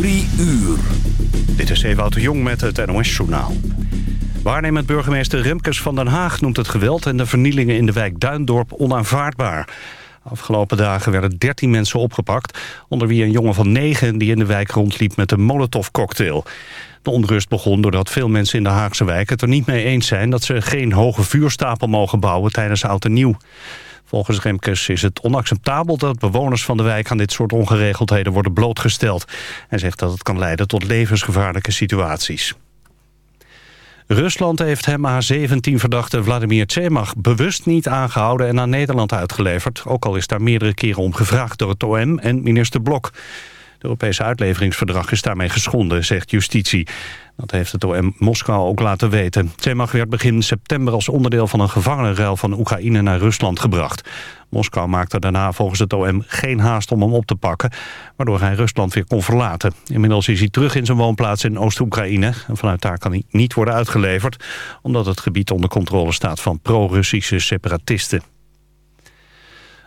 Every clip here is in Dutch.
Uur. Dit is Ewout de Jong met het NOS-journaal. Waarnemend burgemeester Remkes van Den Haag noemt het geweld... en de vernielingen in de wijk Duindorp onaanvaardbaar. Afgelopen dagen werden 13 mensen opgepakt... onder wie een jongen van 9 die in de wijk rondliep met een molotovcocktail. De onrust begon doordat veel mensen in de Haagse wijk het er niet mee eens zijn... dat ze geen hoge vuurstapel mogen bouwen tijdens Oud en Nieuw. Volgens Remkes is het onacceptabel dat bewoners van de wijk... aan dit soort ongeregeldheden worden blootgesteld. Hij zegt dat het kan leiden tot levensgevaarlijke situaties. Rusland heeft hem A-17-verdachte Vladimir Tsemach bewust niet aangehouden en naar Nederland uitgeleverd. Ook al is daar meerdere keren om gevraagd door het OM en minister Blok. Het Europese uitleveringsverdrag is daarmee geschonden, zegt justitie. Dat heeft het OM Moskou ook laten weten. Tsemach werd begin september als onderdeel van een gevangenenruil van Oekraïne naar Rusland gebracht. Moskou maakte daarna volgens het OM geen haast om hem op te pakken, waardoor hij Rusland weer kon verlaten. Inmiddels is hij terug in zijn woonplaats in Oost-Oekraïne en vanuit daar kan hij niet worden uitgeleverd, omdat het gebied onder controle staat van pro-Russische separatisten.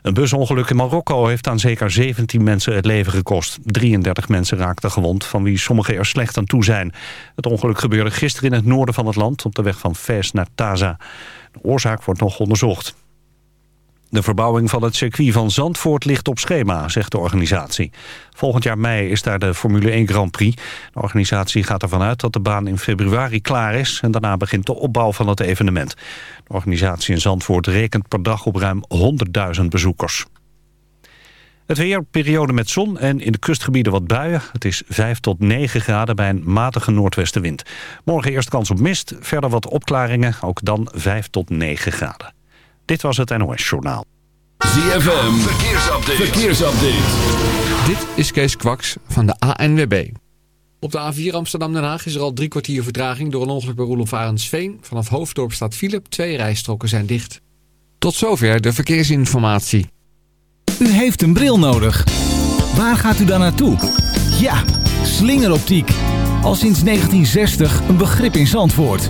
Een busongeluk in Marokko heeft aan zeker 17 mensen het leven gekost. 33 mensen raakten gewond, van wie sommigen er slecht aan toe zijn. Het ongeluk gebeurde gisteren in het noorden van het land... op de weg van Fes naar Taza. De oorzaak wordt nog onderzocht. De verbouwing van het circuit van Zandvoort ligt op schema, zegt de organisatie. Volgend jaar mei is daar de Formule 1 Grand Prix. De organisatie gaat ervan uit dat de baan in februari klaar is... en daarna begint de opbouw van het evenement. De organisatie in Zandvoort rekent per dag op ruim 100.000 bezoekers. Het weer, periode met zon en in de kustgebieden wat buien. Het is 5 tot 9 graden bij een matige noordwestenwind. Morgen eerst kans op mist, verder wat opklaringen. Ook dan 5 tot 9 graden. Dit was het NOS Journaal. ZFM, verkeersupdate. verkeersupdate. Dit is Kees Kwaks van de ANWB. Op de A4 Amsterdam-Den Haag is er al drie kwartier vertraging... door een ongeluk bij Roelof Arendsveen. Vanaf Hoofddorp staat Philip. Twee rijstroken zijn dicht. Tot zover de verkeersinformatie. U heeft een bril nodig. Waar gaat u dan naartoe? Ja, slingeroptiek. Al sinds 1960 een begrip in Zandvoort.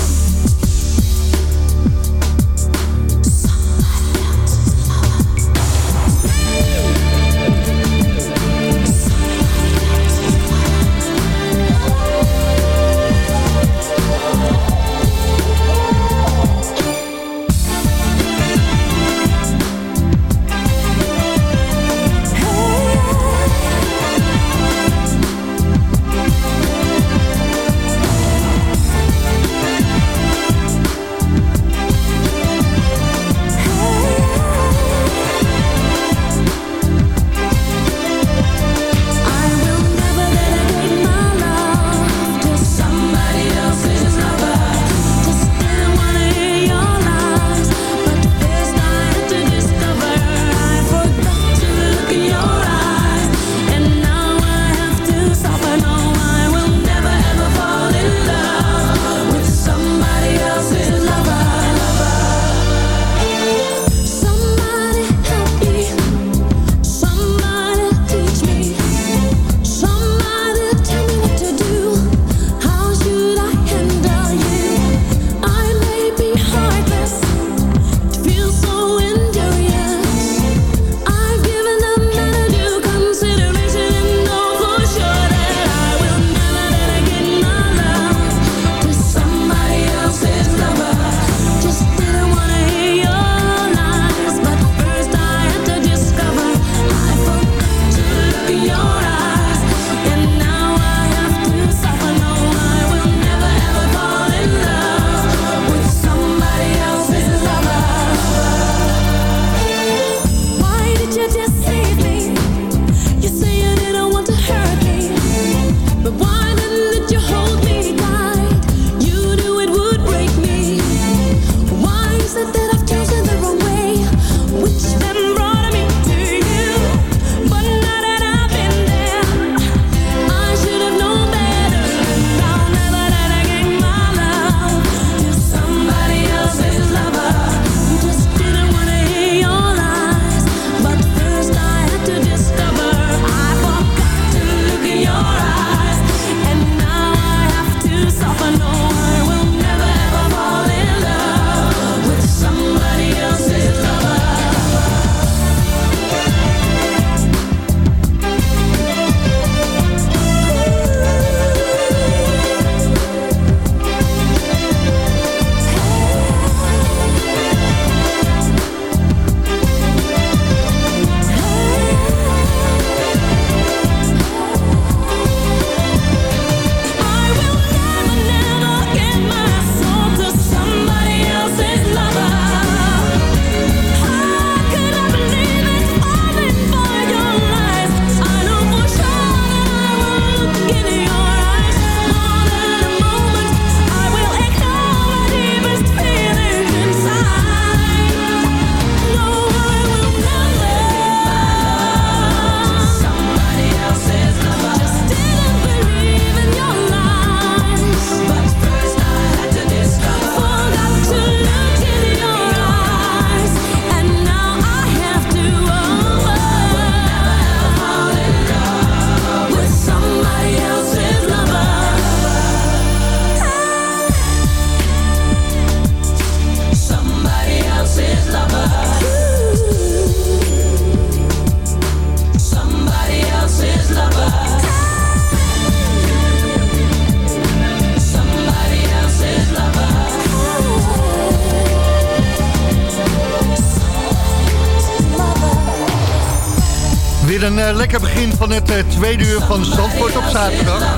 Van het uh, tweede uur van Zandvoort op zaterdag.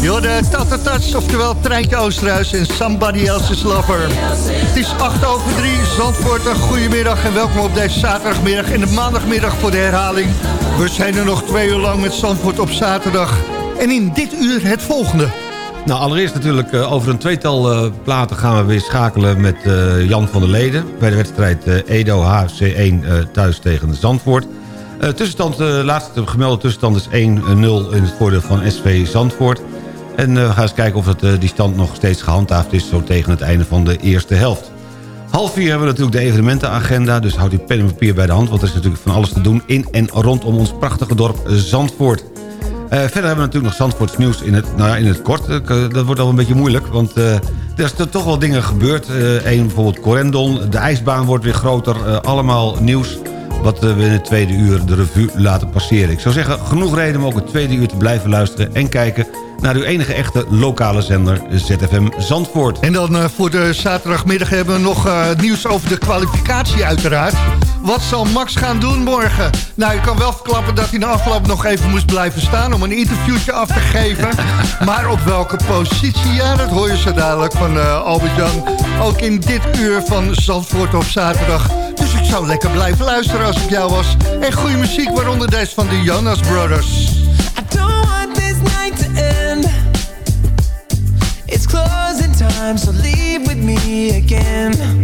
Je de Tatatats, oftewel Treintje Oosterhuis en Somebody Else's Lover. Het is 8 over 3, Zandvoort, een goedemiddag en welkom op deze zaterdagmiddag en de maandagmiddag voor de herhaling. We zijn er nog twee uur lang met Zandvoort op zaterdag. En in dit uur het volgende. Nou, allereerst natuurlijk uh, over een tweetal uh, platen gaan we weer schakelen met Jan van der Leden... bij de wedstrijd Edo HFC 1 thuis tegen Zandvoort. Tussenstand, de laatste gemelde tussenstand is 1-0 in het voordeel van SV Zandvoort. En we gaan eens kijken of het, die stand nog steeds gehandhaafd is... zo tegen het einde van de eerste helft. Half vier hebben we natuurlijk de evenementenagenda... dus houd uw pen en papier bij de hand... want er is natuurlijk van alles te doen in en rondom ons prachtige dorp Zandvoort... Verder hebben we natuurlijk nog Zandvoorts nieuws in het, nou ja, in het kort. Dat wordt al een beetje moeilijk, want er zijn toch wel dingen gebeurd. Eén bijvoorbeeld Corendon, de ijsbaan wordt weer groter. allemaal nieuws wat we in het tweede uur de revue laten passeren. Ik zou zeggen, genoeg reden om ook het tweede uur te blijven luisteren... en kijken naar uw enige echte lokale zender ZFM Zandvoort. En dan uh, voor de zaterdagmiddag hebben we nog uh, nieuws over de kwalificatie uiteraard. Wat zal Max gaan doen morgen? Nou, je kan wel verklappen dat hij na afloop nog even moest blijven staan... om een interviewtje af te geven. maar op welke positie? Ja, dat hoor je zo dadelijk van uh, Albert-Jan. Ook in dit uur van Zandvoort op zaterdag. Dus ik zou lekker blijven luisteren als ik jou was. En goede muziek, waaronder deze van de Jonas Brothers. I don't want this night to end. It's closing time, so leave with me again.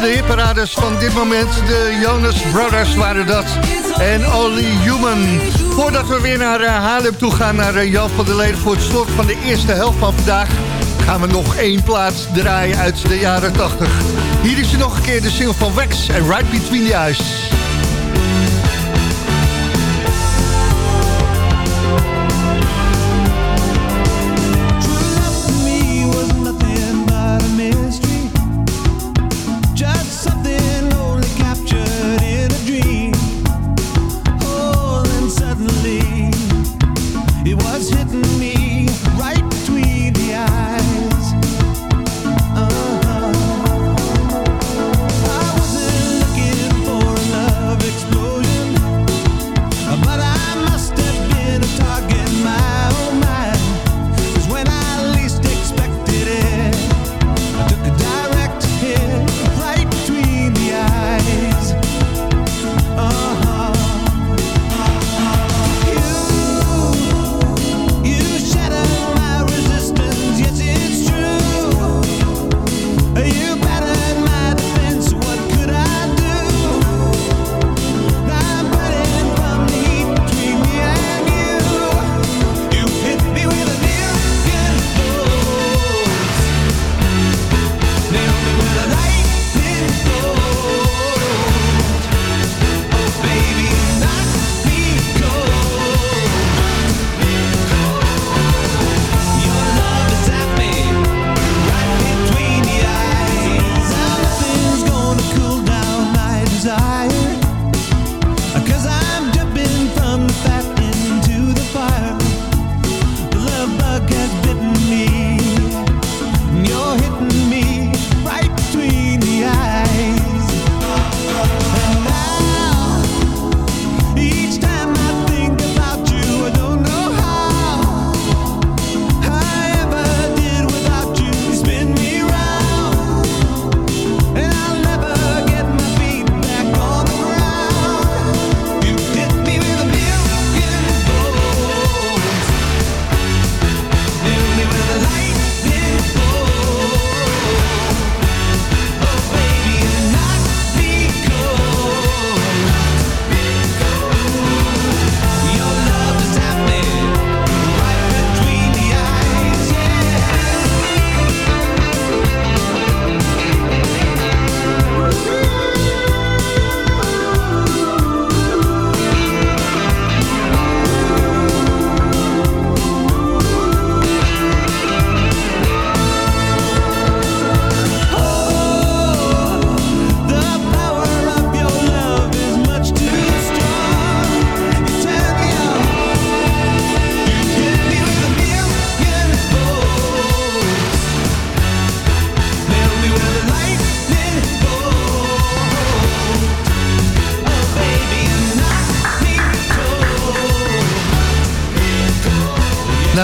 De hitparades van dit moment. De Jonas Brothers waren dat. En Only Human. Voordat we weer naar uh, Haarlem toe gaan, naar uh, Jan van der Leden... voor het slot van de eerste helft van vandaag... gaan we nog één plaats draaien uit de jaren 80. Hier is er nog een keer de single van Wax en Right Between the Eyes.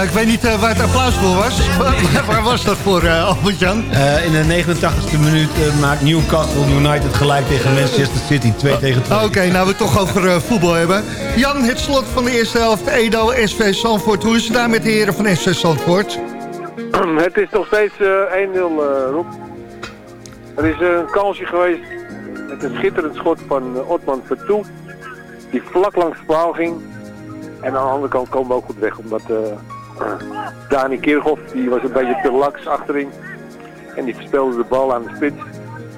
Ik weet niet uh, waar het applaus voor was. waar was dat voor, uh, Albert-Jan? Uh, in de 89e minuut maakt Newcastle United gelijk tegen Manchester City 2 tegen 2. Oké, okay, nou we het toch over voetbal hebben. Jan, het slot van de eerste helft. Edo, SV Zandvoort. Hoe is het daar met de heren van SV Zandvoort? Het is nog steeds 1-0, Roep. Er is een kansje geweest met een schitterend schot van Otman Vertoe. Die vlak langs de paal ging. En aan de andere kant komen we ook goed weg. Omdat uh, Dani Kirchhoff, die was een beetje te laks achterin. En die verspeelde de bal aan de spits.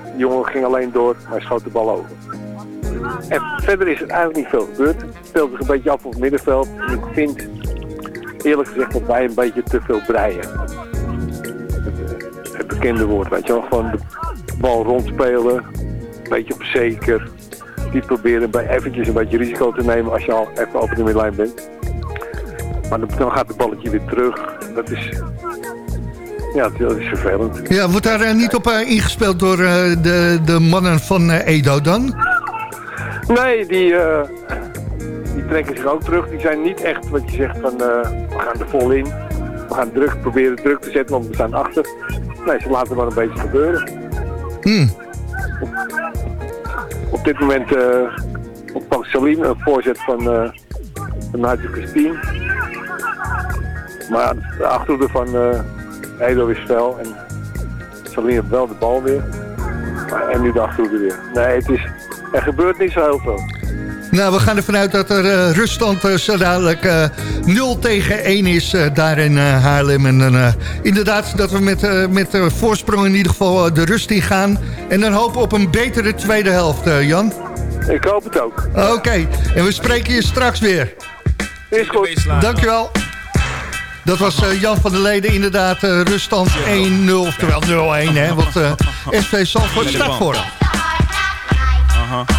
De jongen ging alleen door, maar schoot de bal over. En verder is er eigenlijk niet veel gebeurd. Het speelt zich een beetje af op het middenveld. En ik vind eerlijk gezegd dat wij een beetje te veel breien. Het, bekende woord, weet je wel. Gewoon de bal rondspelen. Een beetje op zeker niet proberen bij eventjes een beetje risico te nemen als je al even over de middenlijn bent. Maar dan gaat het balletje weer terug. Dat is, ja, dat is vervelend. Ja, wordt daar uh, niet op uh, ingespeeld door uh, de, de mannen van Edo dan? Nee, die, die trekken zich ook terug. Die zijn niet echt wat je zegt van we gaan er vol in. We gaan druk, proberen druk te zetten, want we staan achter. Nee, ze laten maar een beetje gebeuren. Hmm op dit moment uh, ontvangt Salim een voorzet van, uh, van Nigel Christine. Maar de achterhoede van uh, Edo is fel en Salim heeft wel de bal weer. En nu de achterhoede weer. Nee, het is, er gebeurt niet zo heel veel. Nou, we gaan ervan uit dat er uh, ruststand uh, zo dadelijk uh, 0 tegen 1 is daar in Haarlem. En inderdaad dat we met, met voorsprong in ieder geval de rust in gaan. En dan hopen op een betere tweede helft, Jan. Ik hoop het ook. Oké, en we spreken je straks weer. Is goed. Dankjewel. Dat was Jan van der Leden, inderdaad ruststand 1-0, oftewel 0-1, hè. Want SV Zandvoort staat voor. Uh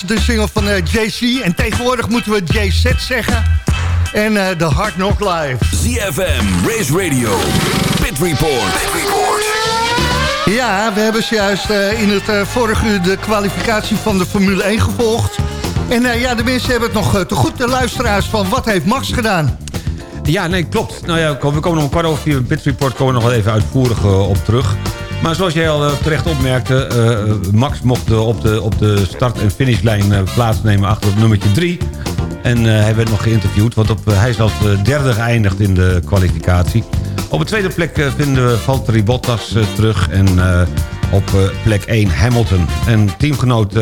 Was de single van uh, JC. En tegenwoordig moeten we JZ zeggen. En uh, de Hard Knock Live. ZFM, Race Radio, Pit Report. Pit Report. Ja, we hebben juist uh, in het vorige uur de kwalificatie van de Formule 1 gevolgd. En ja, de mensen hebben het nog te goed, de luisteraars, van wat heeft Max gedaan? Ja, nee, klopt. Nou ja, we komen nog een kwart over vier Pit Report komen we nog wel even uitvoerig op terug. Maar zoals jij al terecht opmerkte... Uh, Max mocht op de, op de start- en finishlijn uh, plaatsnemen achter het nummertje 3. En hij werd nog geïnterviewd, want op, hij is als derde geëindigd in de kwalificatie. Op de tweede plek vinden we Valtteri Bottas terug en op plek 1 Hamilton. En teamgenoot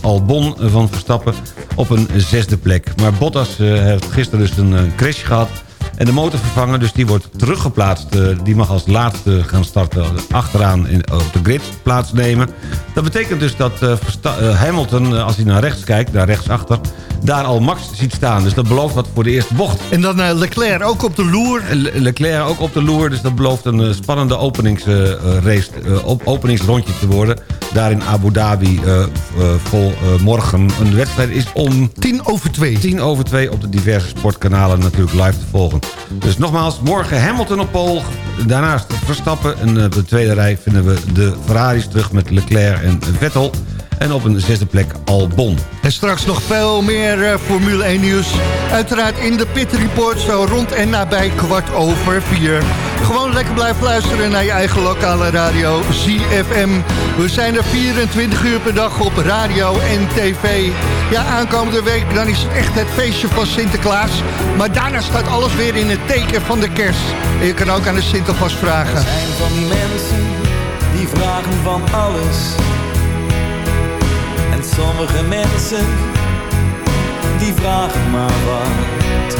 Albon van Verstappen op een zesde plek. Maar Bottas heeft gisteren dus een crash gehad... En de motorvervanger, dus die wordt teruggeplaatst. Uh, die mag als laatste gaan starten achteraan in, op de grid plaatsnemen. Dat betekent dus dat uh, Hamilton, als hij naar rechts kijkt, naar rechtsachter... daar al Max ziet staan. Dus dat belooft wat voor de eerste bocht. En dan Leclerc ook op de loer. Le Leclerc ook op de loer. Dus dat belooft een spannende openingsrace, openingsrondje te worden. Daar in Abu Dhabi vol morgen. Een wedstrijd is om... Tien over twee. Tien over twee op de diverse sportkanalen natuurlijk live te volgen. Dus nogmaals, morgen Hamilton op pol. Daarnaast Verstappen. En eh, op de tweede rij vinden we de Ferraris terug met Leclerc en Vettel. En op een zesde plek Albon. En straks nog veel meer uh, Formule 1 nieuws. Uiteraard in de Pit Report zo rond en nabij kwart over vier. Gewoon lekker blijven luisteren naar je eigen lokale radio ZFM. We zijn er 24 uur per dag op radio en tv. Ja, aankomende week dan is het echt het feestje van Sinterklaas. Maar daarna staat alles weer in het teken van de kerst. En je kan ook aan de Sinterklaas vragen. Er zijn van die mensen die vragen van alles sommige mensen die vragen maar wat.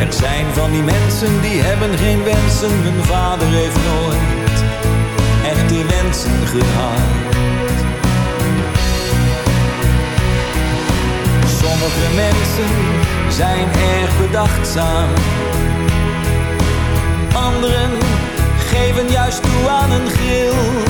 Er zijn van die mensen die hebben geen wensen. Mijn vader heeft nooit echte wensen gehad. Sommige mensen zijn erg bedachtzaam. Anderen geven juist toe aan een grill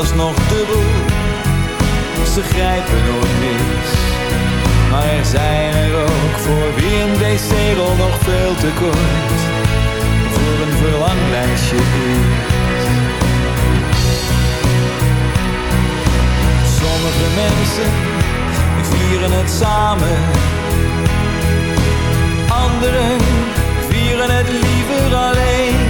alles nog dubbel. Ze grijpen nooit mis maar er zijn er ook voor wie een wc-rol nog veel te kort voor een verlanglijstje is. Sommige mensen vieren het samen, anderen vieren het liever alleen.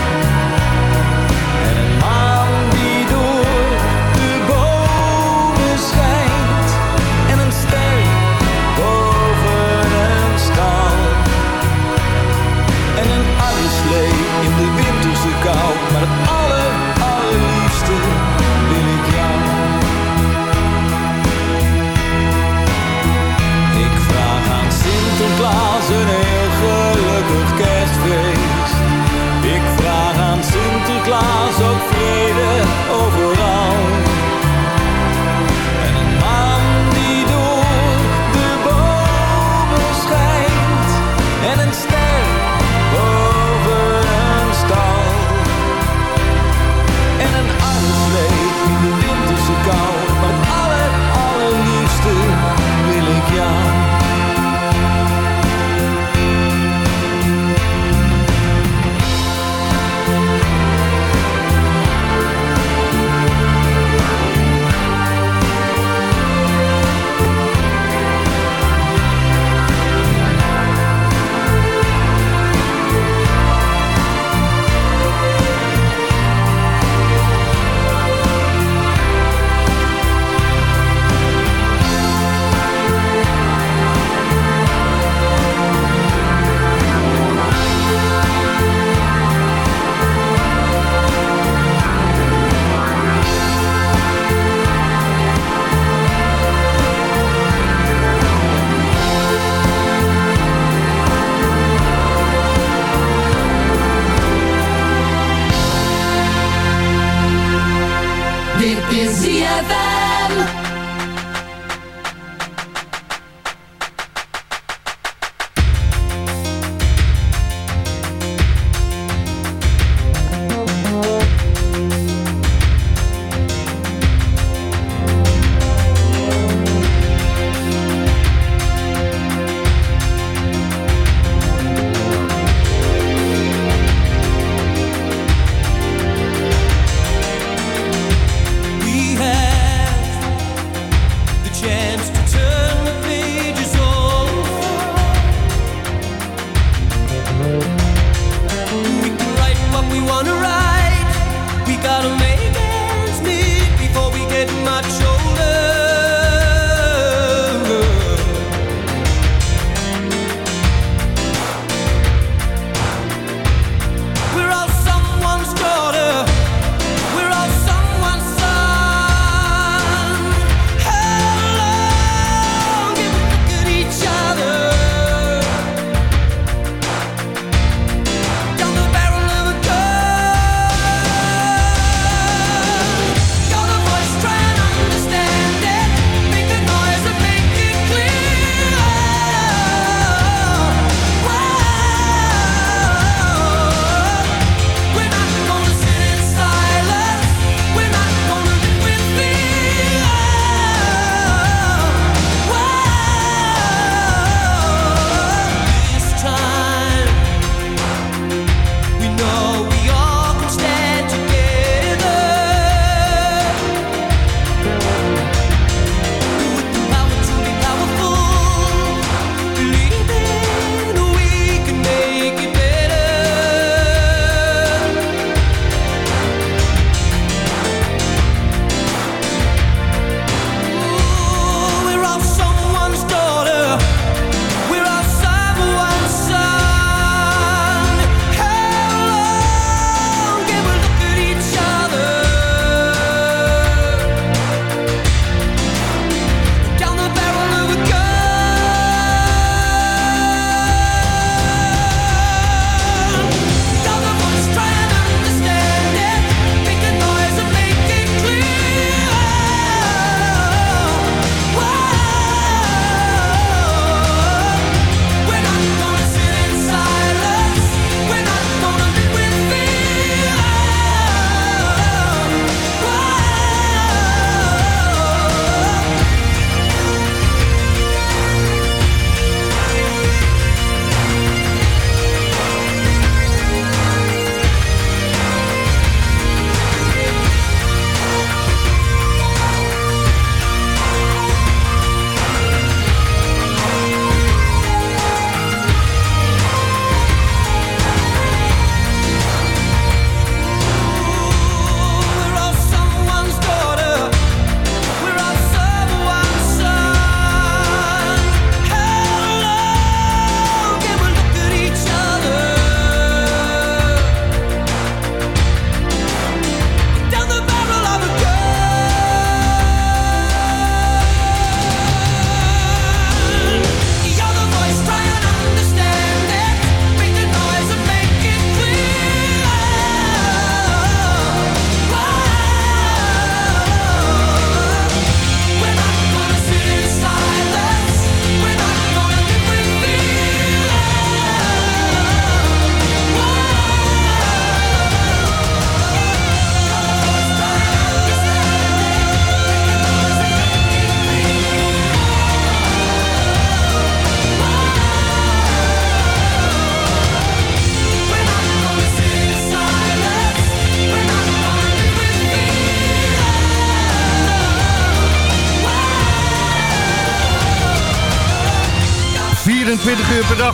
kou, maar het aller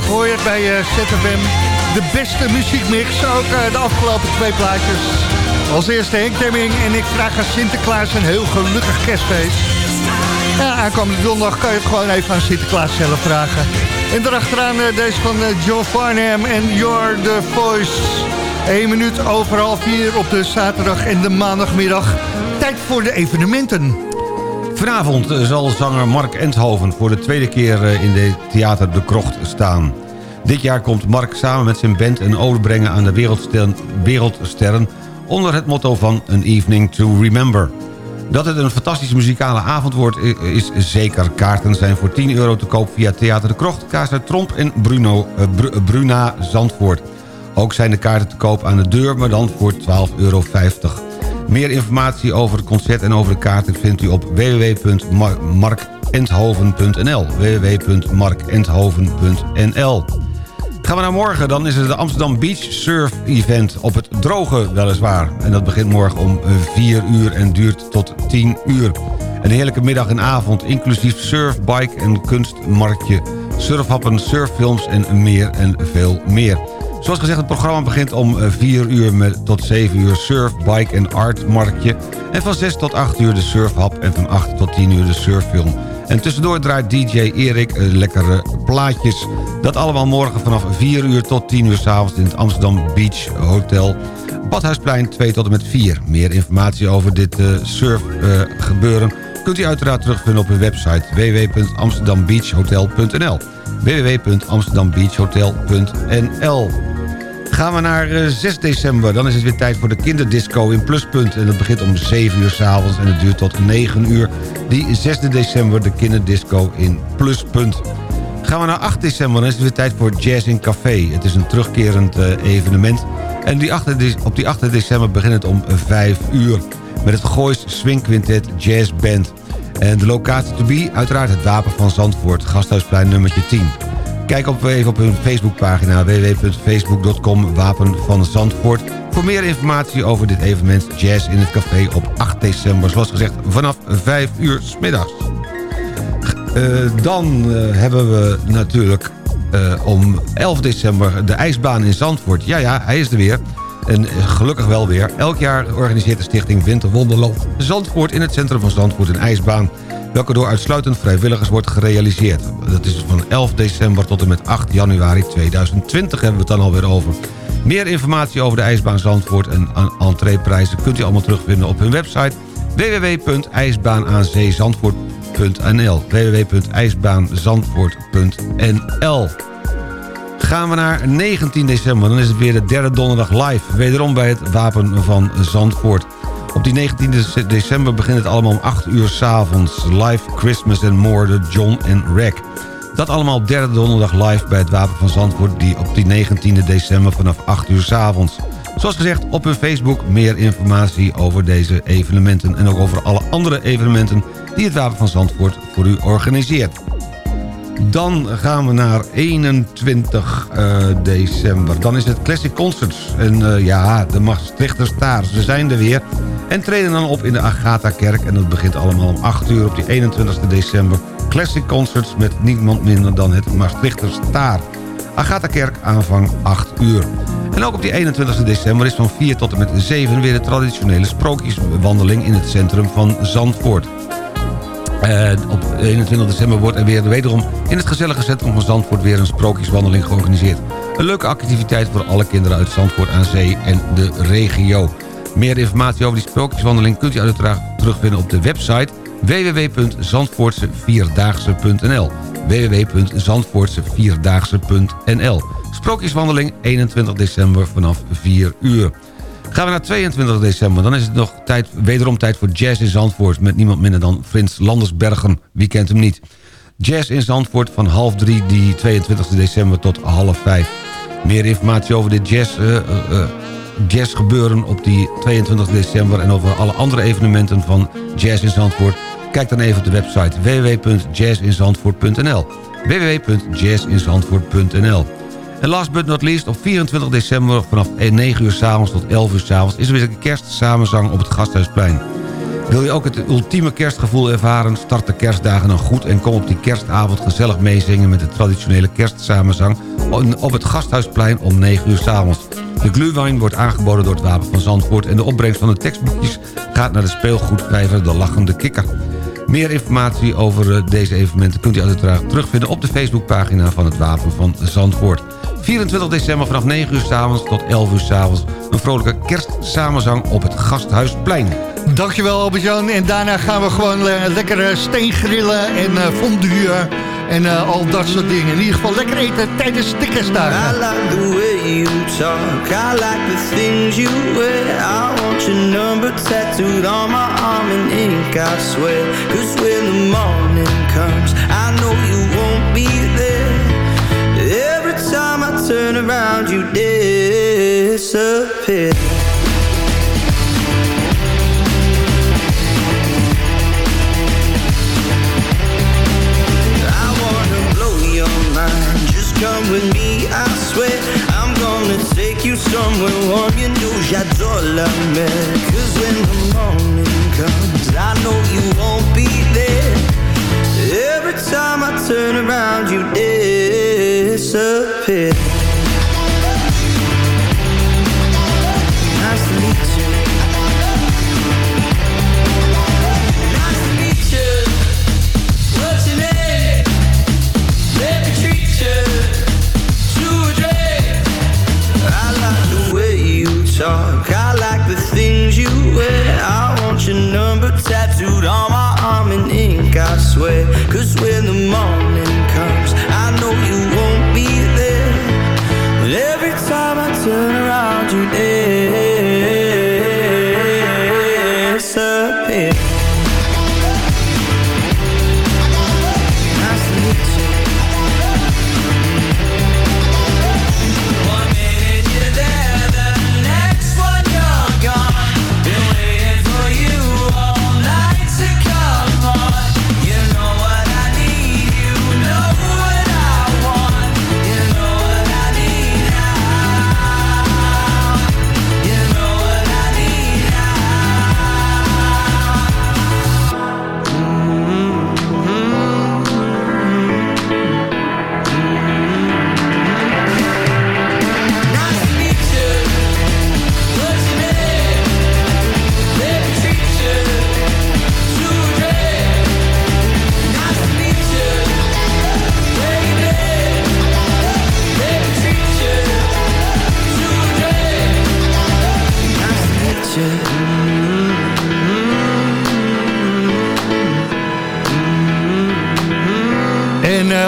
hoor je het bij eh, ZFM. De beste muziekmix, ook eh, de afgelopen twee plaatjes. Als eerste Henk Demming en ik vraag aan Sinterklaas een heel gelukkig kerstfeest. Ja, aankomende donderdag kan je het gewoon even aan Sinterklaas zelf vragen. En daarachteraan eh, deze van John Farnham en You're the Voice. 1 minuut over half vier op de zaterdag en de maandagmiddag. Tijd voor de evenementen. Vanavond eh, zal zanger Mark Enthoven voor de tweede keer eh, in de Theater De Krocht staan. Dit jaar komt Mark samen met zijn band een ode brengen aan de wereldsterren, wereldsterren... onder het motto van An Evening to Remember. Dat het een fantastische muzikale avond wordt is zeker. Kaarten zijn voor 10 euro te koop via Theater de Krocht, Casa Tromp en Bruno, uh, Bruna Zandvoort. Ook zijn de kaarten te koop aan de deur, maar dan voor 12,50 euro. Meer informatie over het concert en over de kaarten vindt u op www.markenthoven.nl www.markenthoven.nl Gaan we naar morgen, dan is het de Amsterdam Beach Surf Event op het droge weliswaar. En dat begint morgen om 4 uur en duurt tot 10 uur. Een heerlijke middag en avond, inclusief surf, bike en kunstmarktje. Surfhappen, surffilms en meer en veel meer. Zoals gezegd, het programma begint om 4 uur met tot 7 uur surf, bike en artmarktje. En van 6 tot 8 uur de surfhap en van 8 tot 10 uur de surffilm. En tussendoor draait DJ Erik lekkere plaatjes. Dat allemaal morgen vanaf 4 uur tot 10 uur s'avonds in het Amsterdam Beach Hotel. Badhuisplein 2 tot en met 4. Meer informatie over dit uh, surfgebeuren uh, kunt u uiteraard terugvinden op uw website www.amsterdambeachhotel.nl www.amsterdambeachhotel.nl Gaan we naar 6 eh, december, dan is het weer tijd voor de kinderdisco in Pluspunt. En dat begint om 7 uur s'avonds en het duurt tot 9 uur. Die 6 december de kinderdisco in Pluspunt. Gaan we naar 8 december, dan is het weer tijd voor Jazz in Café. Het is een terugkerend uh, evenement. En die 8 op die 8 december begint het om 5 uur. Met het Goois Swing Quintet Jazz Band. En de locatie to be, uiteraard het Wapen van Zandvoort, Gasthuisplein nummertje 10. Kijk op, even op hun Facebookpagina www.facebook.com Wapen van Zandvoort... voor meer informatie over dit evenement Jazz in het Café op 8 december. Zoals gezegd vanaf 5 uur s middags. Uh, dan uh, hebben we natuurlijk uh, om 11 december de ijsbaan in Zandvoort. Ja, ja, hij is er weer. En gelukkig wel weer. Elk jaar organiseert de stichting Winterwonderland Zandvoort... in het centrum van Zandvoort een ijsbaan... welke door uitsluitend vrijwilligers wordt gerealiseerd. Dat is van 11 december tot en met 8 januari 2020 hebben we het dan alweer over. Meer informatie over de ijsbaan Zandvoort en entreeprijzen... kunt u allemaal terugvinden op hun website www.ijsbaanaanzeezandvoort.nl www.ijsbaanzandvoort.nl gaan we naar 19 december. Dan is het weer de derde donderdag live. Wederom bij het Wapen van Zandvoort. Op die 19 december begint het allemaal om 8 uur s'avonds. Live Christmas and More, de John en Rack. Dat allemaal derde donderdag live bij het Wapen van Zandvoort... die op die 19 december vanaf 8 uur s'avonds. Zoals gezegd, op hun Facebook meer informatie over deze evenementen... en ook over alle andere evenementen die het Wapen van Zandvoort voor u organiseert. Dan gaan we naar 21 uh, eh, december. Dan is het Classic Concerts. En uh, ja, de Maastrichters daar, ze zijn er weer. En treden dan op in de Agatha-kerk. En dat begint allemaal om 8 uur op die 21 december. Classic Concerts met niemand minder dan het Maastrichters Staar. Agatha-kerk aanvang 8 uur. En ook op die 21 december is van 4 tot en met 7 weer de traditionele sprookjeswandeling in het centrum van Zandvoort. Uh, op 21 december wordt er weer wederom in het gezellige centrum van Zandvoort weer een sprookjeswandeling georganiseerd. Een leuke activiteit voor alle kinderen uit Zandvoort aan Zee en de regio. Meer informatie over die sprookjeswandeling kunt u uiteraard terugvinden op de website www.zandvoortsevierdaagse.nl www.zandvoortsevierdaagse.nl Sprookjeswandeling 21 december vanaf 4 uur. Gaan we naar 22 december. Dan is het nog tijd, wederom tijd voor Jazz in Zandvoort... met niemand minder dan Frits Landersbergen. Wie kent hem niet? Jazz in Zandvoort van half drie die 22 december tot half vijf. Meer informatie over dit jazz, uh, uh, jazz gebeuren op die 22 december... en over alle andere evenementen van Jazz in Zandvoort... kijk dan even op de website www.jazzinzandvoort.nl www.jazzinzandvoort.nl en last but not least, op 24 december vanaf 9 uur s'avonds tot 11 uur s'avonds... is er weer een kerstsamenzang op het Gasthuisplein. Wil je ook het ultieme kerstgevoel ervaren? Start de kerstdagen dan goed en kom op die kerstavond gezellig meezingen... met de traditionele kerstsamenzang op het Gasthuisplein om 9 uur s'avonds. De glühwein wordt aangeboden door het Wapen van Zandvoort... en de opbrengst van de tekstboekjes gaat naar de speelgoedvijver De Lachende Kikker. Meer informatie over eh, deze evenementen kunt u uiteraard terugvinden... op de Facebookpagina van het Wapen van Zandvoort. 24 december vanaf 9 uur s avonds tot 11 uur s avonds. Een vrolijke kerstsamenzang op het Gasthuisplein. Dankjewel Albert-Jan. En daarna gaan we gewoon lekker steen grillen en uh, fondue en uh, al dat soort dingen. In ieder geval lekker eten tijdens de kerstdagen. I like the way you talk. I like the things you wear. I want your number number tattooed on my arm in ink, I swear. Cause when the morning comes, I around, you disappear. I wanna blow your mind. Just come with me, I swear. I'm gonna take you somewhere warm. You know j'adore. Cause when the morning comes, I know you won't be there. Every time I turn around, you disappear. Tattooed on my arm in ink, I swear. Cause when the morning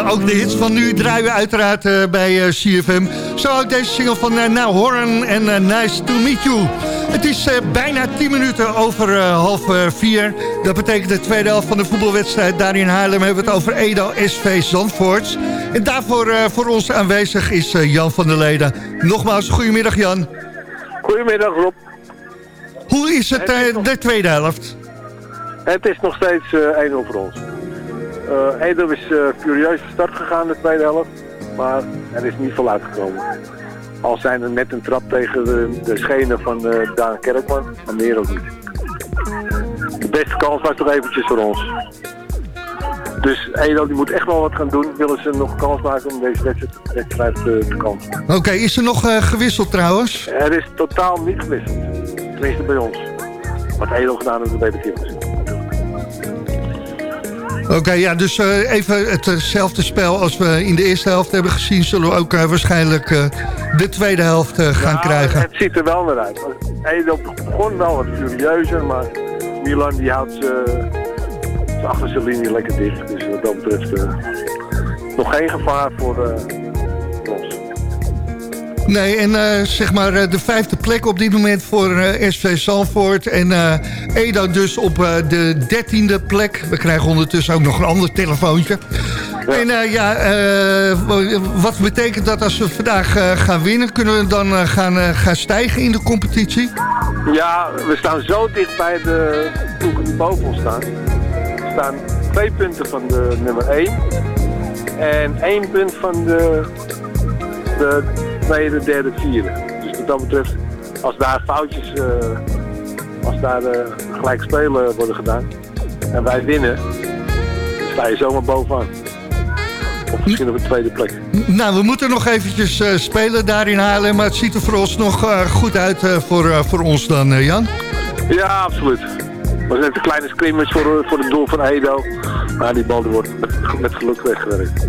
ook de hits van nu draaien we uiteraard eh, bij eh, CFM. Zo ook deze single van uh, Now Horn en Nice to Meet You. Het is bijna 10 minuten over half eh, vier. Dat betekent de tweede helft van de voetbalwedstrijd. Daar in Haarlem hebben we het over Edo SV Zandvoort. En daarvoor voor ons aanwezig is Jan van der Leden. Nogmaals, goedemiddag Jan. Goedemiddag Rob. Hoe is het de tweede helft? Het is nog steeds eh 1-0 voor ons. Edo is eh, furieus van start gegaan de tweede helft, maar er is niet veel uitgekomen. Al zijn er net een trap tegen de, de schenen van eh, Daan Kerkman, maar meer ook niet. De beste kans was toch eventjes voor ons. Dus Edo die moet echt wel wat gaan doen, willen ze nog kans maken om deze wedstrijd, eh, te kansen. Oké, is er nog gewisseld trouwens? Er is totaal niet gewisseld. Tenminste bij ons. Wat Edo gedaan heeft, dat weet ik Oké, ja, dus eh, even hetzelfde spel als we in de eerste helft hebben gezien... zullen we ook eh, waarschijnlijk eh, de tweede helft gaan Ja, krijgen. Het ziet er wel naar uit. Edo begon wel wat furieuzer, maar Milan die houdt zijn achterste linie lekker dicht. Dus wat dat betreft nog geen gevaar voor ons. Nee, en eh, zeg maar eh, de vijfde plek op dit moment voor eh, SV Zandvoort. En Edo dus op de dertiende plek. We krijgen ondertussen ook nog een ander telefoontje. En ja, wat betekent dat als we vandaag gaan winnen? Kunnen we dan gaan, gaan stijgen in de competitie? Ja, we staan zo dicht bij de ploegen die boven ons staan. We staan twee punten van de nummer 1 en één punt van de, de tweede, derde, vierde. Dus wat dat betreft, als daar foutjes, eh, als daar eh, gelijk spelen worden gedaan en wij winnen, dan sta je zomaar bovenaan. Of misschien op de tweede plek. Nou, we moeten nog eventjes eh, spelen daar in Haarlem. Maar het ziet er voor ons nog goed uit voor, voor ons dan, Jan. Ja, absoluut. Het was net een kleine scrimmage voor, voor het doel van Edo. Maar die bal wordt met, met geluk weggewerkt.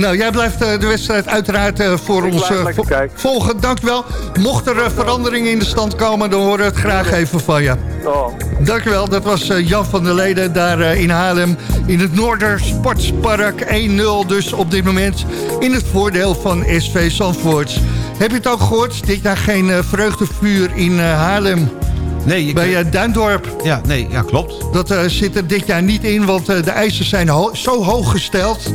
Nou, jij blijft eh, de wedstrijd uiteraard eh, voor Ik ons eh, vo- volgen. Dankjewel. Mocht er veranderingen in de stand komen, dan horen we het graag even van je. Oh. Dankjewel, dat was Jan van der Leden daar in Haarlem. In het Noorder Sportspark 1-0 dus op dit moment. In het voordeel van SV Zandvoort. Heb je het ook gehoord? Dit jaar geen vreugdevuur in Haarlem. Nee, bij Duindorp. Ja, nee, ja, klopt. Dat eh, zit er dit jaar niet in, want de eisen zijn ho- zo hoog gesteld...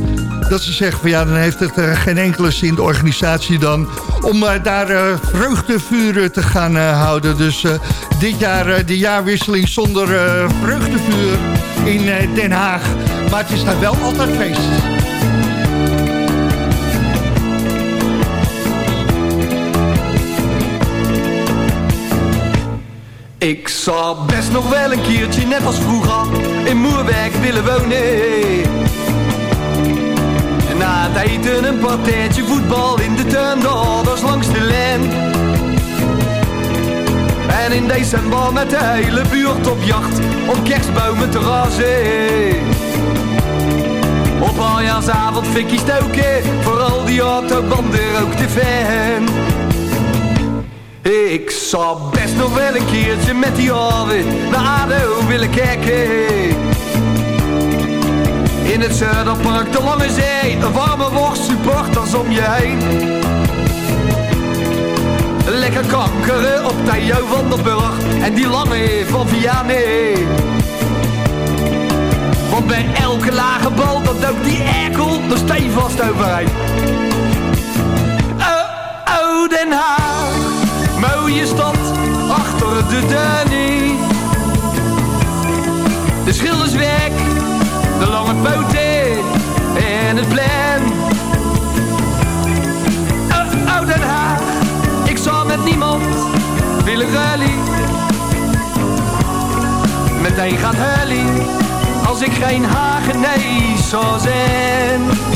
dat ze zeggen van ja, dan heeft het geen enkele zin, de organisatie dan... om daar vreugdevuren te gaan houden. Dus dit jaar de jaarwisseling zonder vreugdevuur in Den Haag. Maar het is daar wel altijd feest. Ik zou best nog wel een keertje, net als vroeger, in Moerwijk willen wonen. En na het eten een partijtje voetbal in de tuin, ouders langs de lijn. En in december met de hele buurt op jacht, op kerstbomen te razen. Op aljaarsavond fikkie stoken, voor al die autobanden ook de fan. Ik zou best nog wel een keertje met die alweer naar ADO willen kijken. In het Zuiderpark, de Lange Zee, een warme worst, supporters om je heen. Lekker kankeren op Theo van der en die lange van Vianney. Want bij elke lage bal, dat ook die erkel er stevast overheen. Oh, oh, mooie stad, achter de Danny. De schilderswerk, de lange poten en het plan. Oh, oh, Den Haag, ik zou met niemand willen rally. Meteen gaan hullie, als ik geen Hagenees zou zijn.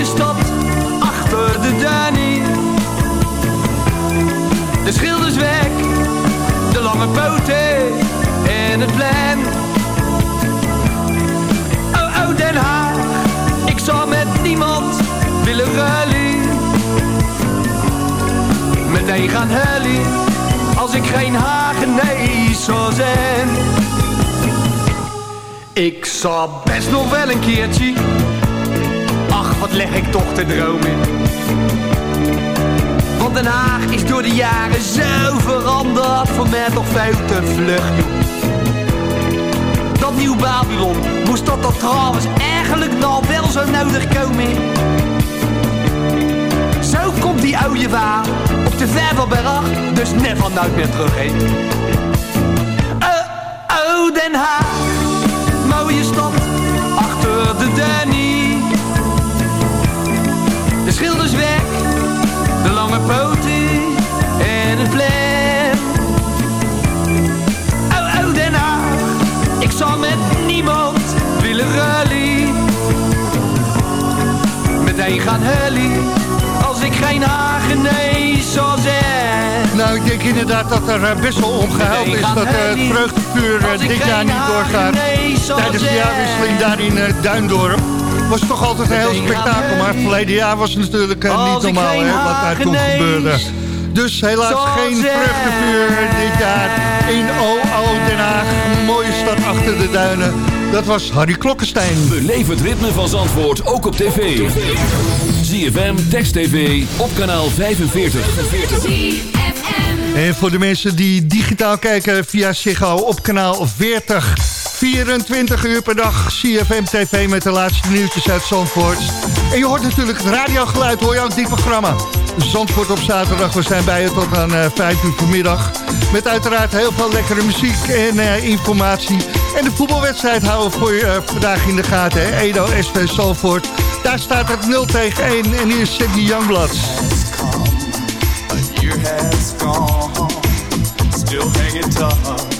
mooie stad achter de Danny. De schilderswerk, de lange poten en het plan. Oh, oh, Den Haag, ik zou met niemand willen rally. Meteen gaan hullie, als ik geen Hagenees zou zijn. Ik zou best nog wel een keertje wat leg ik toch te dromen. Want Den Haag is door de jaren zo veranderd. Voor mij toch veel te vlug. Dat nieuw Babylon, moest dat dat trouwens eigenlijk nou wel zo nodig komen? Zo komt die oude waar op de Vervelberg, dus never nooit meer terug heen. Oh, oh, Den Haag, De schilderswerk, de lange poten en het plan. Oh, oh, Den Haag, ik zou met niemand willen rally. Meteen gaan hullie, als ik geen Hagenees zou zijn. Nou, ik denk inderdaad dat er eh, best wel om gehuild is dat eh, het vreugdevuur eh, dit jaar niet doorgaat. Tijdens de jaarwisseling daar in eh, Duindorp. Was toch altijd een heel spektakel, maar het verleden jaar was het natuurlijk eh, niet normaal hè, wat daar toen gebeurde. Dus helaas geen vreugdevuur dit jaar in OO Den Haag. Mooie stad achter de duinen. Dat was Harry Klokkenstein. Beleef het ritme van Zandvoort ook op tv. ZFM, Text TV, op kanaal 45. En voor de mensen die digitaal kijken via Ziggo op kanaal 40. 24 uur per dag CFM TV met de laatste nieuwtjes uit Zandvoort. En je hoort natuurlijk het radiogeluid, hoor je ook dit programma. Zandvoort op zaterdag, we zijn bij je tot aan uh, 5 uur vanmiddag. Met uiteraard heel veel lekkere muziek en uh, informatie. En de voetbalwedstrijd houden we voor je uh, vandaag in de gaten. Hè? Edo SV Zandvoort. Daar staat het 0 tegen 1 en hier is Sidney Youngblood. still hanging tough.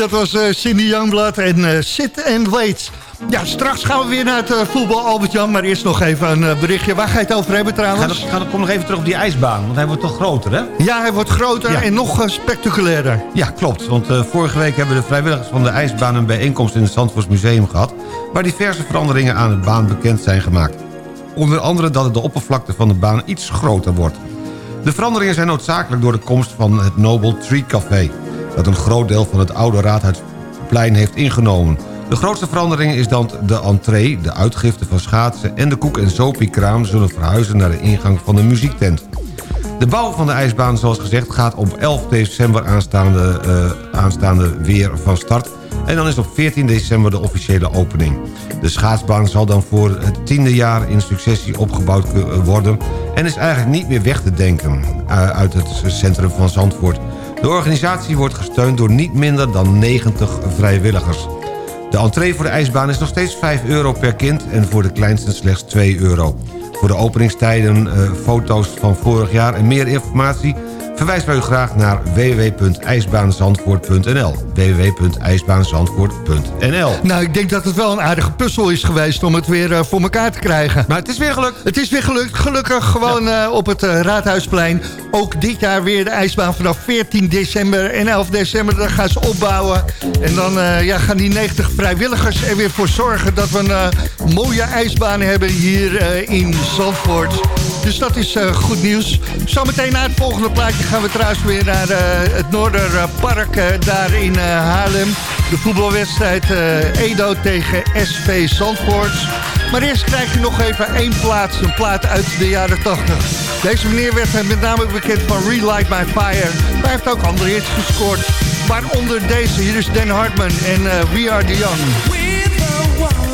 dat was eh, Cindy Youngblood en eh, Sit and Wait. Ja, straks gaan we weer naar het eh, voetbal, Albert-Jan. Maar eerst nog even een berichtje. Waar ga je het over hebben trouwens? ga, kom nog even terug op die ijsbaan, want hij wordt toch groter, hè? Ja, hij wordt groter Ja. en nog spectaculairder. Ja, klopt. Want vorige week hebben de vrijwilligers van de ijsbaan... een bijeenkomst in het Zandvoors Museum gehad... waar diverse veranderingen aan de baan bekend zijn gemaakt. Onder andere dat de oppervlakte van de baan iets groter wordt. De veranderingen zijn noodzakelijk door de komst van het Noble Tree Café... dat een groot deel van het oude Raadhuisplein heeft ingenomen. De grootste verandering is dat de entree, de uitgifte van schaatsen... en de koek- en sopiekraam zullen verhuizen naar de ingang van de muziektent. De bouw van de ijsbaan, zoals gezegd, gaat op 11 december aanstaande, eh, aanstaande weer van start. En dan is op 14 december de officiële opening. De schaatsbaan zal dan voor het tiende jaar in successie opgebouwd worden... en is eigenlijk niet meer weg te denken eh, uit het centrum van Zandvoort. De organisatie wordt gesteund door niet minder dan 90 vrijwilligers. De entree voor de ijsbaan is nog steeds 5 euro per kind... en voor de kleinsten slechts 2 euro. Voor de openingstijden, eh, foto's van vorig jaar en meer informatie... verwijzen wij u graag naar www.ijsbaanzandvoort.nl www.ijsbaanzandvoort.nl Nou, ik denk dat het wel een aardige puzzel is geweest om het weer eh, voor elkaar te krijgen. Maar het is weer gelukt. Het is weer gelukt. Gelukkig gewoon eh, op het eh, Raadhuisplein. Ook dit jaar weer de ijsbaan vanaf 14 december en 11 december. Dan gaan ze opbouwen. En dan ja, gaan die 90 vrijwilligers er weer voor zorgen... dat we een mooie ijsbaan hebben hier in Zandvoort. Dus dat is goed nieuws. Zometeen na het volgende plaatje gaan we trouwens weer naar eh, het Noorderpark eh, daar in eh, Haarlem. De voetbalwedstrijd Edo tegen SV Zandvoort. Maar eerst krijg je nog even één plaat, een plaat uit de jaren 80. Deze meneer werd met name bekend van Relight My Fire. Maar hij heeft ook andere hits gescoord. Waaronder deze, hier is Dan Hartman en We Are The Young.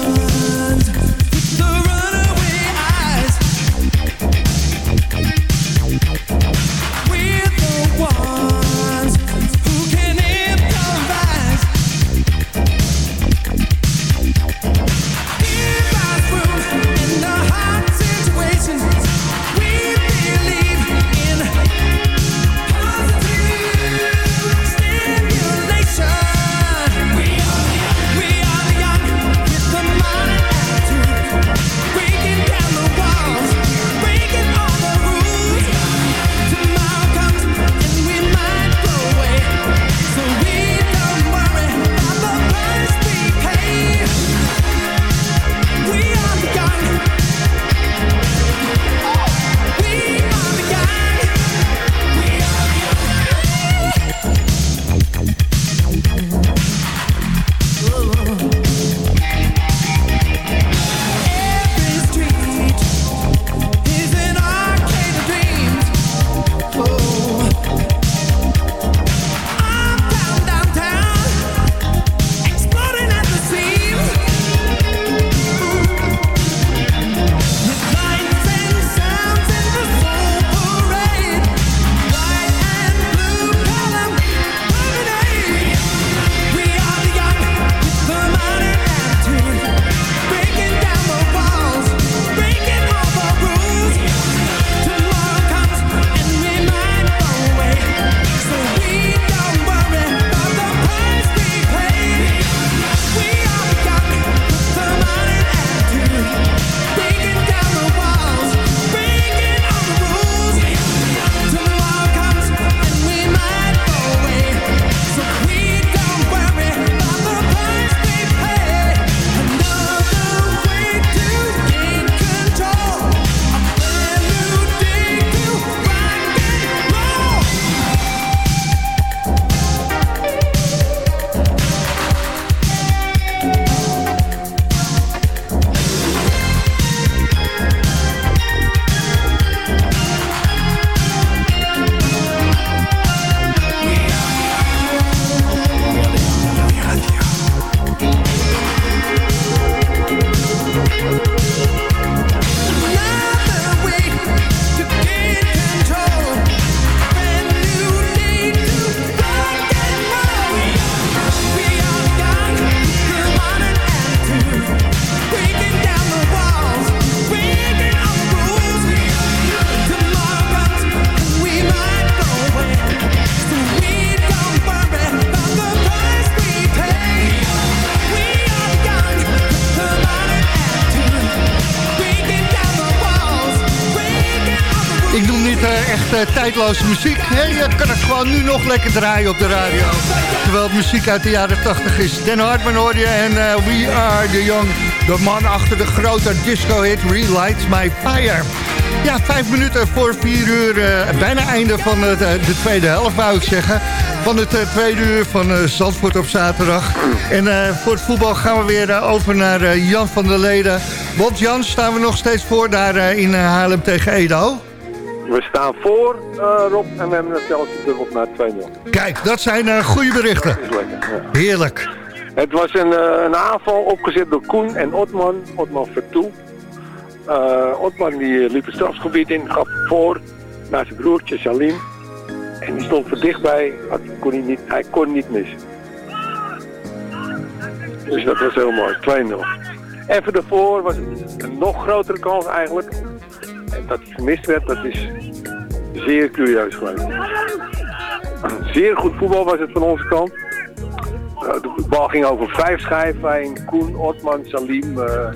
Tijdloze muziek. Je kan het gewoon nu nog lekker draaien op de radio. Terwijl het muziek uit de jaren 80 is. Den Hartman hoor je en eh, We Are The Young. De man achter de grote disco-hit Relights My Fire. Ja, vijf minuten voor vier uur. eh, bijna einde van de, de tweede helft, wou ik zeggen. Van het eh, tweede uur van eh, Zandvoort op zaterdag. En eh, voor het voetbal gaan we weer eh, over naar eh, Jan van der Leden. Want Jan, staan we nog steeds voor daar eh, in eh, Haarlem tegen Edo? We staan voor, eh, Rob, en we hebben het zelfs dubbeld naar 2-0. Kijk, dat zijn eh, goede berichten. Lekker, ja. Heerlijk. Het was een, eh, een aanval opgezet door Koen en Otman, Otman Vertoe. Otman die liep het strafgebied in, gaf voor naar zijn broertje Salim. En die stond er dichtbij, had, kon hij, niet, hij kon niet missen. Dus dat was heel mooi, 2-0. Even daarvoor was het een nog grotere kans eigenlijk. Dat hij gemist werd, dat is zeer curieus geweest. Zeer goed voetbal was het van onze kant. Uh, de bal ging over vijf schijven heen. Koen, Otman, Salim, uh,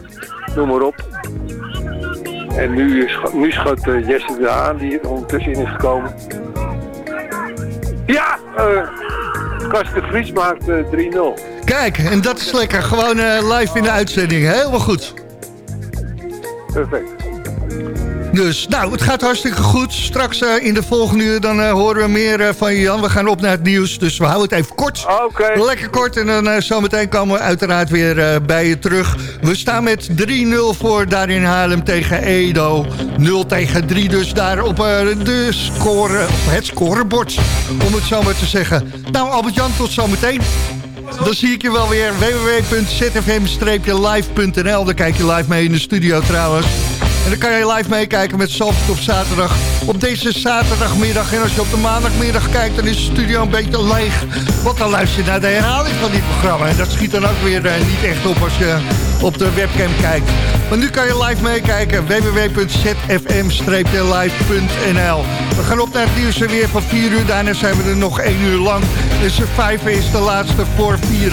noem maar op. En nu, sch nu schoot uh, Jesse de Haan, die er ondertussen in is gekomen. Ja, uh, Kast de Vries maakt 3-0. Kijk, en dat is lekker. Gewoon live in de uitzending. Helemaal goed. Perfect. Dus, nou, het gaat hartstikke goed. Straks uh, in de volgende uur dan uh, horen we meer uh, van Jan. We gaan op naar het nieuws, dus we houden het even kort. Oké. Okay. Lekker kort en dan zometeen komen we uiteraard weer bij je terug. We staan met 3-0 voor daar in Haarlem tegen Edo. 0 tegen 3 dus daar op de score, het scorebord, om het zo maar te zeggen. Nou, Albert-Jan, tot zometeen. Dan zie ik je wel weer www.zfm-live.nl. Daar kijk je live mee in de studio trouwens. En dan kan je live meekijken met Zalvert op zaterdag. Op deze zaterdagmiddag. En als je op de maandagmiddag kijkt, dan is de studio een beetje leeg. Want dan luister je naar de herhaling van dit programma. En dat schiet dan ook weer uh, niet echt op als je op de webcam kijkt. Maar nu kan je live meekijken. www.zfm-live.nl We gaan op naar het nieuws weer van 4 uur. Daarna zijn we er nog 1 uur lang. Dus de 5 is de laatste voor 4.